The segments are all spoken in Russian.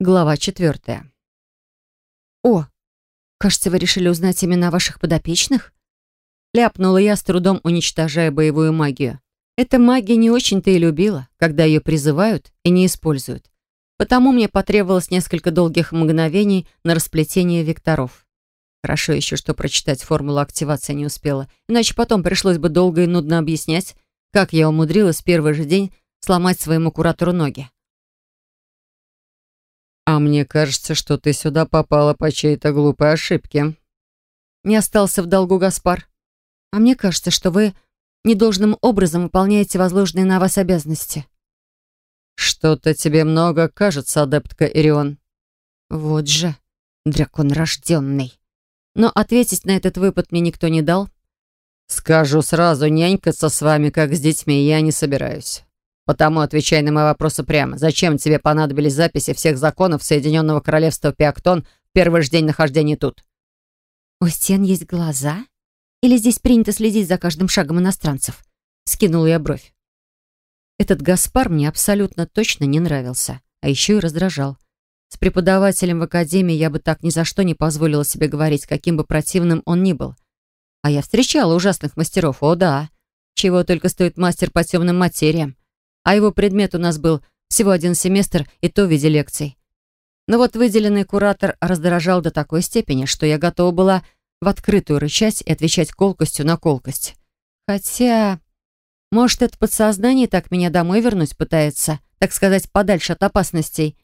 Глава четвертая. «О, кажется, вы решили узнать имена ваших подопечных?» Ляпнула я, с трудом уничтожая боевую магию. Эта магия не очень-то и любила, когда ее призывают и не используют. Потому мне потребовалось несколько долгих мгновений на расплетение векторов. Хорошо еще, что прочитать формулу активации не успела, иначе потом пришлось бы долго и нудно объяснять, как я умудрилась в первый же день сломать своему куратору ноги. «А мне кажется, что ты сюда попала по чьей-то глупой ошибке». Не остался в долгу Гаспар. «А мне кажется, что вы недолжным образом выполняете возложенные на вас обязанности». «Что-то тебе много кажется, адептка Ирион». «Вот же, дракон рожденный». Но ответить на этот выпад мне никто не дал. «Скажу сразу, нянькаться с вами, как с детьми, я не собираюсь. Потому отвечай на мои вопросы прямо. Зачем тебе понадобились записи всех законов Соединенного Королевства Пиактон в первый же день нахождения тут? У стен есть глаза? Или здесь принято следить за каждым шагом иностранцев? Скинула я бровь. Этот Гаспар мне абсолютно точно не нравился, а еще и раздражал. С преподавателем в академии я бы так ни за что не позволила себе говорить, каким бы противным он ни был. А я встречала ужасных мастеров, о да. Чего только стоит мастер по темным материям а его предмет у нас был всего один семестр и то в виде лекций. Но вот выделенный куратор раздражал до такой степени, что я готова была в открытую рычать и отвечать колкостью на колкость. Хотя, может, это подсознание так меня домой вернуть пытается, так сказать, подальше от опасностей.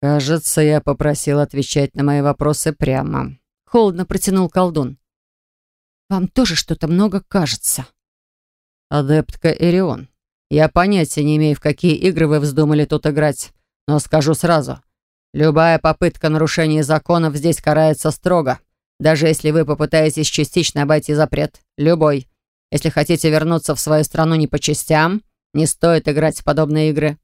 «Кажется, я попросил отвечать на мои вопросы прямо», — холодно протянул колдун. «Вам тоже что-то много кажется». «Адептка Эрион, я понятия не имею, в какие игры вы вздумали тут играть, но скажу сразу. Любая попытка нарушения законов здесь карается строго, даже если вы попытаетесь частично обойти запрет. Любой. Если хотите вернуться в свою страну не по частям, не стоит играть в подобные игры».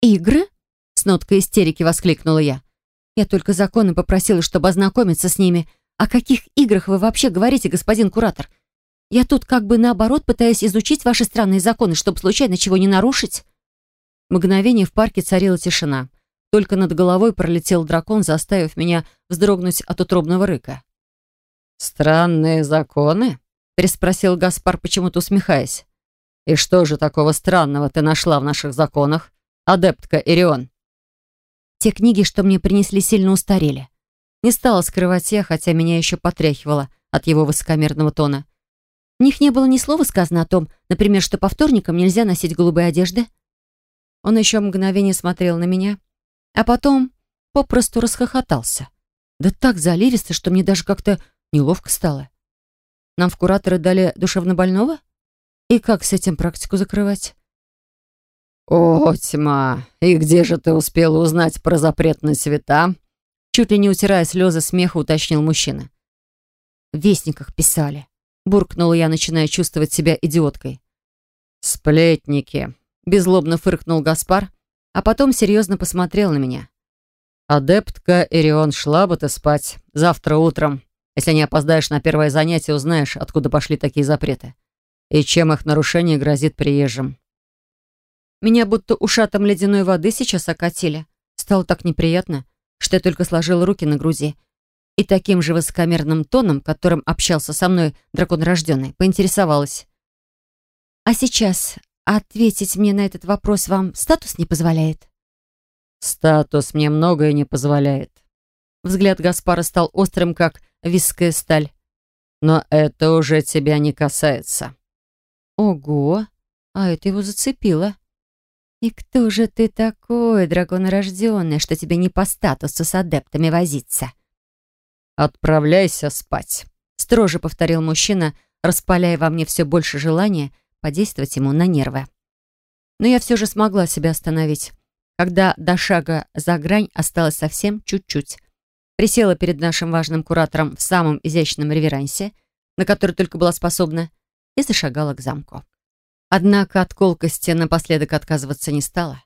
«Игры?» — с ноткой истерики воскликнула я. «Я только законы попросила, чтобы ознакомиться с ними. О каких играх вы вообще говорите, господин куратор? Я тут как бы наоборот пытаюсь изучить ваши странные законы, чтобы случайно чего не нарушить». Мгновение в парке царила тишина. Только над головой пролетел дракон, заставив меня вздрогнуть от утробного рыка. «Странные законы?» — переспросил Гаспар, почему-то усмехаясь. «И что же такого странного ты нашла в наших законах, адептка Ирион?» «Те книги, что мне принесли, сильно устарели. Не стала скрывать я, хотя меня еще потряхивало от его высокомерного тона. В них не было ни слова сказано о том, например, что по вторникам нельзя носить голубые одежды. Он еще мгновение смотрел на меня, а потом попросту расхохотался. Да так заливисто, что мне даже как-то неловко стало. Нам в кураторы дали душевнобольного? И как с этим практику закрывать? «О, тьма! И где же ты успела узнать про запрет на цвета?» Чуть ли не утирая слезы смеха, уточнил мужчина. В вестниках писали буркнула я, начиная чувствовать себя идиоткой. «Сплетники», — беззлобно фыркнул Гаспар, а потом серьезно посмотрел на меня. «Адептка Ирион, шла бы ты спать. Завтра утром. Если не опоздаешь на первое занятие, узнаешь, откуда пошли такие запреты. И чем их нарушение грозит приезжим». Меня будто ушатом ледяной воды сейчас окатили. Стало так неприятно, что я только сложила руки на груди и таким же высокомерным тоном, которым общался со мной дракон рожденный, поинтересовалась. «А сейчас ответить мне на этот вопрос вам статус не позволяет?» «Статус мне многое не позволяет». Взгляд Гаспара стал острым, как виская сталь. «Но это уже тебя не касается». «Ого! А это его зацепило». «И кто же ты такой, дракон рожденный, что тебе не по статусу с адептами возиться?» «Отправляйся спать», — строже повторил мужчина, распаляя во мне все больше желания подействовать ему на нервы. Но я все же смогла себя остановить. Когда до шага за грань осталось совсем чуть-чуть. Присела перед нашим важным куратором в самом изящном реверансе, на который только была способна, и зашагала к замку. Однако от колкости напоследок отказываться не стала.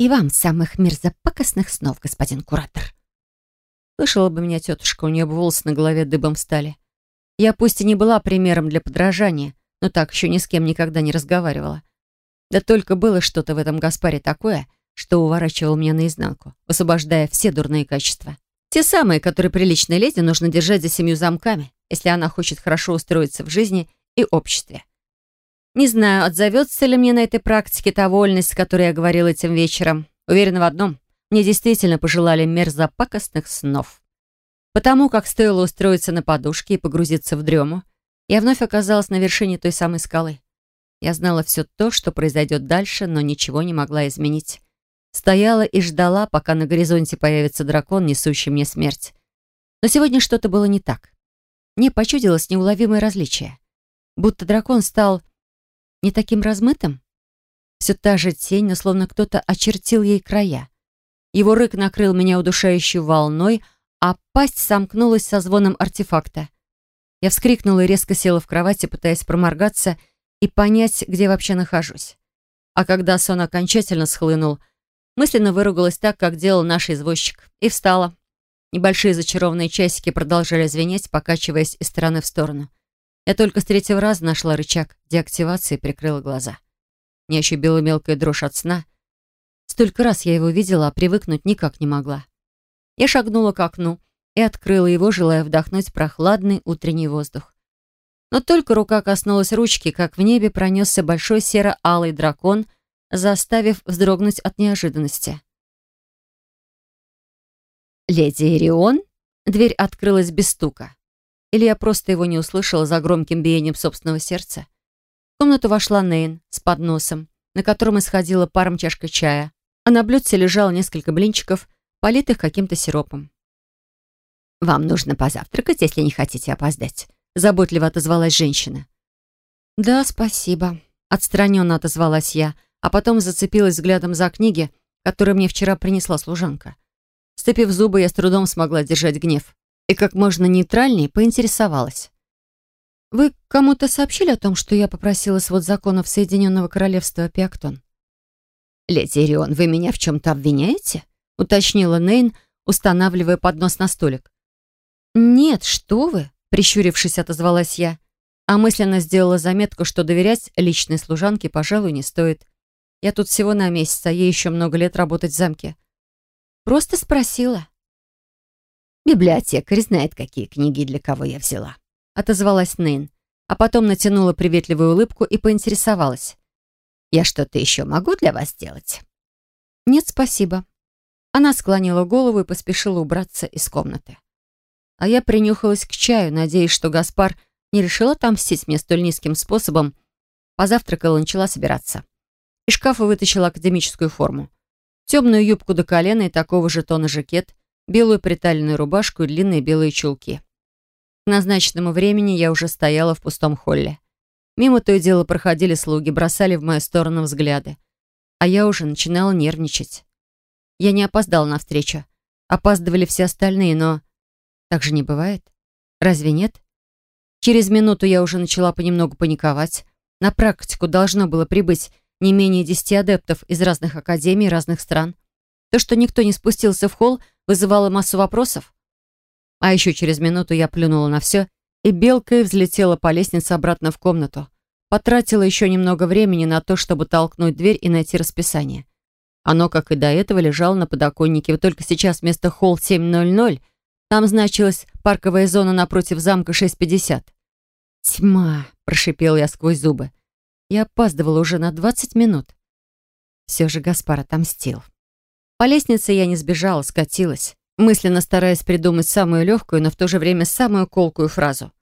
«И вам самых мерзопакостных снов, господин куратор!» Слышала бы меня тетушка, у нее бы волосы на голове дыбом стали. Я пусть и не была примером для подражания, но так еще ни с кем никогда не разговаривала. Да только было что-то в этом Гаспаре такое, что уворачивал меня наизнанку, освобождая все дурные качества. Те самые, которые приличной леди нужно держать за семью замками, если она хочет хорошо устроиться в жизни и обществе. Не знаю, отзовется ли мне на этой практике та вольность, с которой я говорила этим вечером. Уверена в одном. Мне действительно пожелали мерзопакостных снов. Потому как стоило устроиться на подушке и погрузиться в дрему, я вновь оказалась на вершине той самой скалы. Я знала все то, что произойдет дальше, но ничего не могла изменить. Стояла и ждала, пока на горизонте появится дракон, несущий мне смерть. Но сегодня что-то было не так. Мне почудилось неуловимое различие. Будто дракон стал не таким размытым? Все та же тень, но словно кто-то очертил ей края. Его рык накрыл меня удушающей волной, а пасть сомкнулась со звоном артефакта. Я вскрикнула и резко села в кровати, пытаясь проморгаться и понять, где вообще нахожусь. А когда сон окончательно схлынул, мысленно выругалась так, как делал наш извозчик, и встала. Небольшие зачарованные часики продолжали звенеть, покачиваясь из стороны в сторону. Я только с третьего раза нашла рычаг деактивации и прикрыла глаза. Меня еще била мелкая дрожь от сна. Столько раз я его видела, а привыкнуть никак не могла. Я шагнула к окну и открыла его, желая вдохнуть прохладный утренний воздух. Но только рука коснулась ручки, как в небе пронесся большой серо-алый дракон, заставив вздрогнуть от неожиданности. «Леди Ирион?» Дверь открылась без стука. Или я просто его не услышала за громким биением собственного сердца? В комнату вошла Нейн с подносом, на котором исходила паром чашка чая, а на блюдце лежало несколько блинчиков, политых каким-то сиропом. «Вам нужно позавтракать, если не хотите опоздать», — заботливо отозвалась женщина. «Да, спасибо», — отстраненно отозвалась я, а потом зацепилась взглядом за книги, которые мне вчера принесла служанка. Сцепив зубы, я с трудом смогла держать гнев и как можно нейтральнее поинтересовалась. «Вы кому-то сообщили о том, что я попросила свод законов Соединенного Королевства Пиактон?» «Леди Ирион, вы меня в чем-то обвиняете?» — уточнила Нейн, устанавливая поднос на столик. «Нет, что вы!» — прищурившись, отозвалась я, а мысленно сделала заметку, что доверять личной служанке, пожалуй, не стоит. Я тут всего на месяц, а ей еще много лет работать в замке. Просто спросила. «Библиотекарь знает, какие книги для кого я взяла», — отозвалась Нейн, а потом натянула приветливую улыбку и поинтересовалась. «Я что-то еще могу для вас сделать?» «Нет, спасибо». Она склонила голову и поспешила убраться из комнаты. А я принюхалась к чаю, надеясь, что Гаспар не решил отомстить мне столь низким способом. Позавтракала и начала собираться. Из шкафа вытащила академическую форму. Темную юбку до колена и такого же тона жакет — белую приталенную рубашку и длинные белые чулки. К назначенному времени я уже стояла в пустом холле. Мимо то и дело проходили слуги, бросали в мою сторону взгляды. А я уже начинала нервничать. Я не опоздала на встречу. Опаздывали все остальные, но... Так же не бывает. Разве нет? Через минуту я уже начала понемногу паниковать. На практику должно было прибыть не менее десяти адептов из разных академий разных стран. То, что никто не спустился в холл, вызывало массу вопросов. А еще через минуту я плюнула на все и белкой взлетела по лестнице обратно в комнату. Потратила еще немного времени на то, чтобы толкнуть дверь и найти расписание. Оно, как и до этого, лежало на подоконнике, вот только сейчас вместо холл 7.00 там значилась парковая зона напротив замка 6.50. «Тьма!» — прошипела я сквозь зубы. Я опаздывала уже на 20 минут. Все же Гаспар отомстил. По лестнице я не сбежала, скатилась, мысленно стараясь придумать самую легкую, но в то же время самую колкую фразу.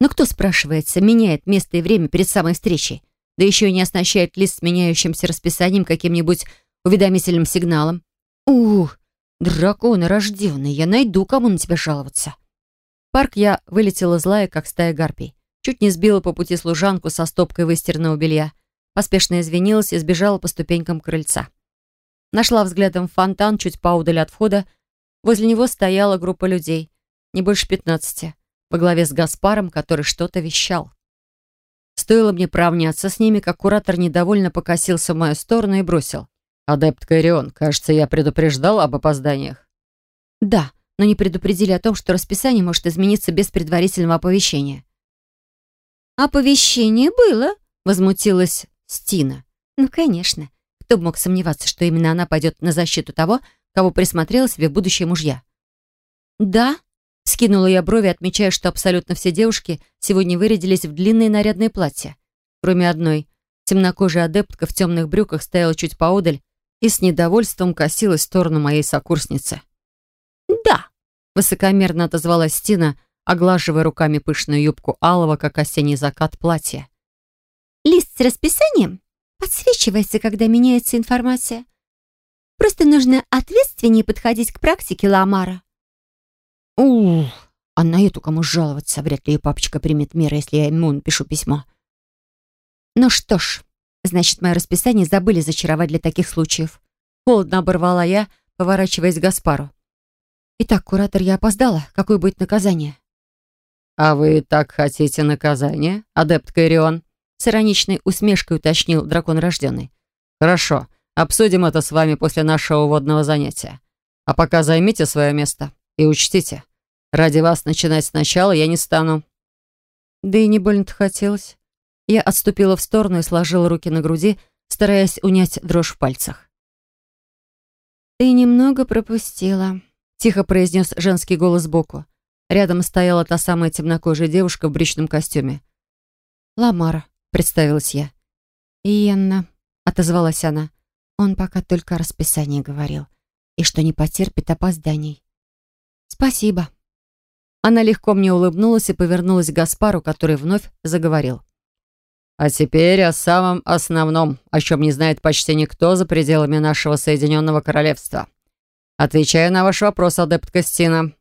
Но кто, спрашивается, меняет место и время перед самой встречей? Да еще и не оснащает лист с меняющимся расписанием каким-нибудь уведомительным сигналом. Ух, драконы рожденный, я найду, кому на тебя жаловаться. Парк я вылетела злая, как стая гарпий. Чуть не сбила по пути служанку со стопкой выстиранного белья. Поспешно извинилась и сбежала по ступенькам крыльца. Нашла взглядом фонтан чуть поудаль от входа. Возле него стояла группа людей, не больше пятнадцати, во главе с Гаспаром, который что-то вещал. Стоило мне правняться с ними, как куратор недовольно покосился в мою сторону и бросил. «Адепт Кайрион, кажется, я предупреждал об опозданиях». «Да, но не предупредили о том, что расписание может измениться без предварительного оповещения». «Оповещение было?» — возмутилась Стина. «Ну, конечно Кто бы мог сомневаться, что именно она пойдет на защиту того, кого присмотрела себе будущее мужья? «Да», — скинула я брови, отмечая, что абсолютно все девушки сегодня вырядились в длинные нарядные платья. Кроме одной, темнокожая адептка в темных брюках стояла чуть поодаль и с недовольством косилась в сторону моей сокурсницы. «Да», — высокомерно отозвалась Стина, оглаживая руками пышную юбку алого, как осенний закат, платья. «Лист с расписанием подсвечивается, когда меняется информация. Просто нужно ответственнее подходить к практике Ламара». «Ух, а на эту кому жаловаться? Вряд ли ее папочка примет меры, если я ему напишу письмо». «Ну что ж, значит, мое расписание забыли зачаровать для таких случаев». Холодно оборвала я, поворачиваясь к Гаспару. «Итак, куратор, я опоздала. Какое будет наказание?» «А вы так хотите наказание, адепт Кайрион?» С ироничной усмешкой уточнил дракон рожденный. «Хорошо, обсудим это с вами после нашего водного занятия. А пока займите свое место и учтите, ради вас начинать сначала я не стану». Да и не больно-то хотелось. Я отступила в сторону и сложила руки на груди, стараясь унять дрожь в пальцах. «Ты немного пропустила», — тихо произнес женский голос сбоку. Рядом стояла та самая темнокожая девушка в брючном костюме. «Ламара», — представилась я. «Иенна», — отозвалась она. «Он пока только о расписании говорил. И что не потерпит опозданий». «Спасибо». Она легко мне улыбнулась и повернулась к Гаспару, который вновь заговорил. А теперь о самом основном, о чем не знает почти никто за пределами нашего Соединенного Королевства. Отвечаю на ваш вопрос, адепт Костина.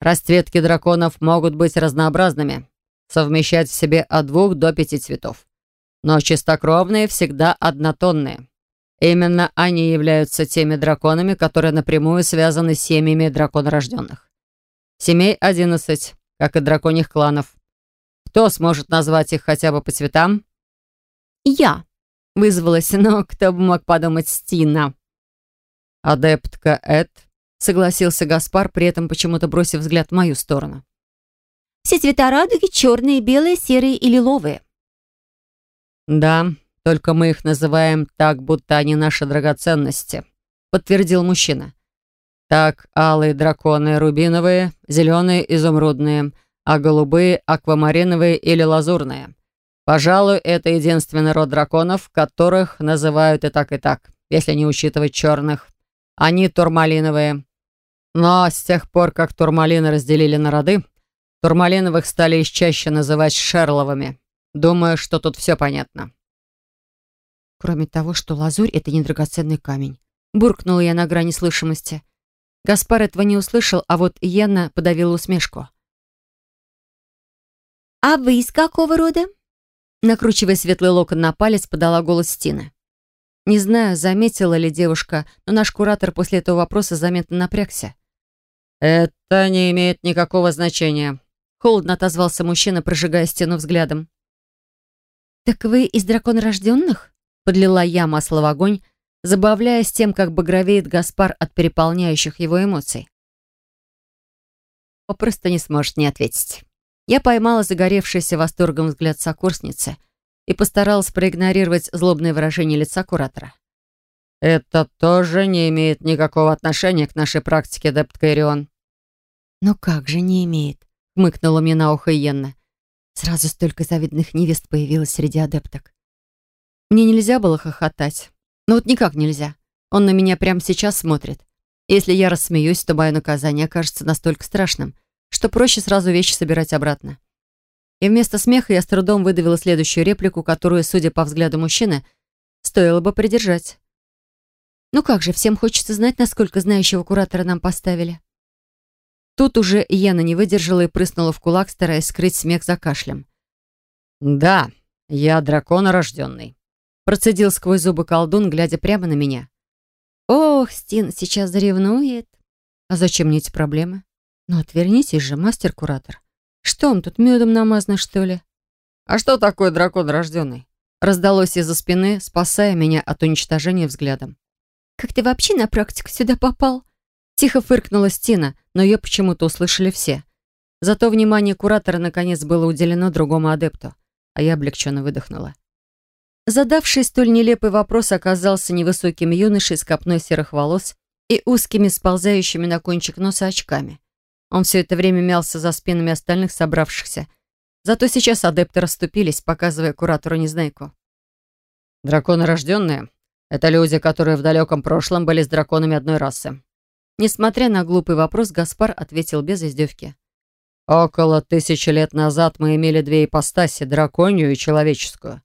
Расцветки драконов могут быть разнообразными, совмещать в себе от двух до пяти цветов. Но чистокровные всегда однотонные. Именно они являются теми драконами, которые напрямую связаны с семьями драконорожденных. Семей 11, как и драконьих кланов. Кто сможет назвать их хотя бы по цветам? «Я», — вызвалась, но кто бы мог подумать Стина. «Адептка Эд», — согласился Гаспар, при этом почему-то бросив взгляд в мою сторону. «Все цвета радуги — черные, белые, серые и лиловые». «Да, только мы их называем так, будто они наши драгоценности», — подтвердил мужчина. «Так, алые драконы рубиновые, зеленые изумрудные, а голубые аквамариновые или лазурные. Пожалуй, это единственный род драконов, которых называют и так, и так, если не учитывать черных. Они турмалиновые. Но с тех пор, как турмалины разделили на роды, турмалиновых стали чаще называть шерловыми. Думаю, что тут все понятно. Кроме того, что лазурь — это не драгоценный камень. Буркнула я на грани слышимости. Гаспар этого не услышал, а вот Йенна подавила усмешку. «А вы из какого рода?» Накручивая светлый локон на палец, подала голос Стина. Не знаю, заметила ли девушка, но наш куратор после этого вопроса заметно напрягся. «Это не имеет никакого значения», — холодно отозвался мужчина, прожигая стену взглядом. «Так вы из драконорожденных?» — подлила я масло в огонь, забавляясь тем, как багровеет Гаспар от переполняющих его эмоций. Попросту не сможет не ответить. Я поймала загоревшийся восторгом взгляд сокурсницы и постаралась проигнорировать злобное выражение лица куратора. «Это тоже не имеет никакого отношения к нашей практике, адепт Кайрион». «Но как же не имеет?» — хмыкнула мне на ухо Йенна. Сразу столько завидных невест появилось среди адепток. Мне нельзя было хохотать. Ну вот никак нельзя. Он на меня прямо сейчас смотрит. Если я рассмеюсь, то мое наказание окажется настолько страшным, что проще сразу вещи собирать обратно. И вместо смеха я с трудом выдавила следующую реплику, которую, судя по взгляду мужчины, стоило бы придержать. «Ну как же, всем хочется знать, насколько знающего куратора нам поставили». Тут уже Яна не выдержала и прыснула в кулак, стараясь скрыть смех за кашлем. «Да, я дракон рожденный», — процедил сквозь зубы колдун, глядя прямо на меня. «Ох, Стин сейчас заревнует. А зачем мне эти проблемы?» «Ну, отвернитесь же, мастер-куратор. Что он тут, медом намазано, что ли?» «А что такое дракон рожденный?» Раздалось из-за спины, спасая меня от уничтожения взглядом. «Как ты вообще на практику сюда попал?» Тихо фыркнула Стина, но ее почему-то услышали все. Зато внимание куратора наконец было уделено другому адепту, а я облегченно выдохнула. Задавший столь нелепый вопрос оказался невысоким юношей с копной серых волос и узкими сползающими на кончик носа очками. Он все это время мялся за спинами остальных собравшихся. Зато сейчас адепты расступились, показывая куратору Незнайку. «Драконы рожденные — это люди, которые в далеком прошлом были с драконами одной расы». Несмотря на глупый вопрос, Гаспар ответил без издевки. «Около тысячи лет назад мы имели две ипостаси — драконью и человеческую.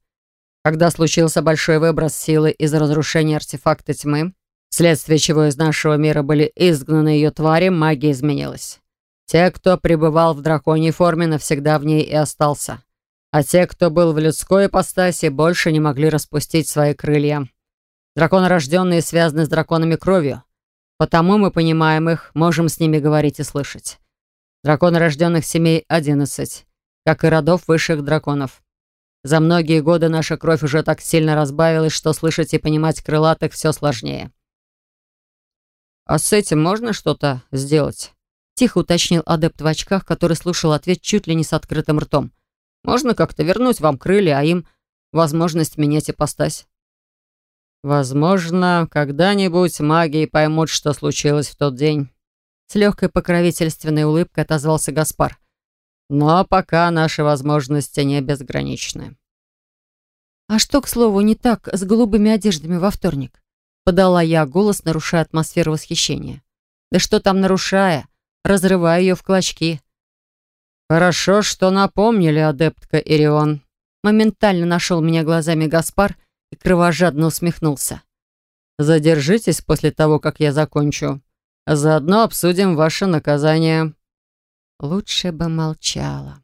Когда случился большой выброс силы из разрушения артефакта тьмы, вследствие чего из нашего мира были изгнаны ее твари, магия изменилась. Те, кто пребывал в драконьей форме, навсегда в ней и остался. А те, кто был в людской ипостаси, больше не могли распустить свои крылья. Драконы, рожденные, связаны с драконами кровью. Потому мы понимаем их, можем с ними говорить и слышать. Драконы рожденных семей — одиннадцать, как и родов высших драконов. За многие годы наша кровь уже так сильно разбавилась, что слышать и понимать крылатых все сложнее. «А с этим можно что-то сделать?» Тихо уточнил адепт в очках, который слушал ответ чуть ли не с открытым ртом. «Можно как-то вернуть вам крылья, а им возможность менять ипостась?» «Возможно, когда-нибудь маги поймут, что случилось в тот день». С легкой покровительственной улыбкой отозвался Гаспар. Но пока наши возможности не безграничны. «А что, к слову, не так с голубыми одеждами во вторник?» Подала я голос, нарушая атмосферу восхищения. «Да что там нарушая? Разрывая ее в клочки». «Хорошо, что напомнили, адептка Ирион». Моментально нашел меня глазами Гаспар и кровожадно усмехнулся. «Задержитесь после того, как я закончу. Заодно обсудим ваше наказание». Лучше бы молчала.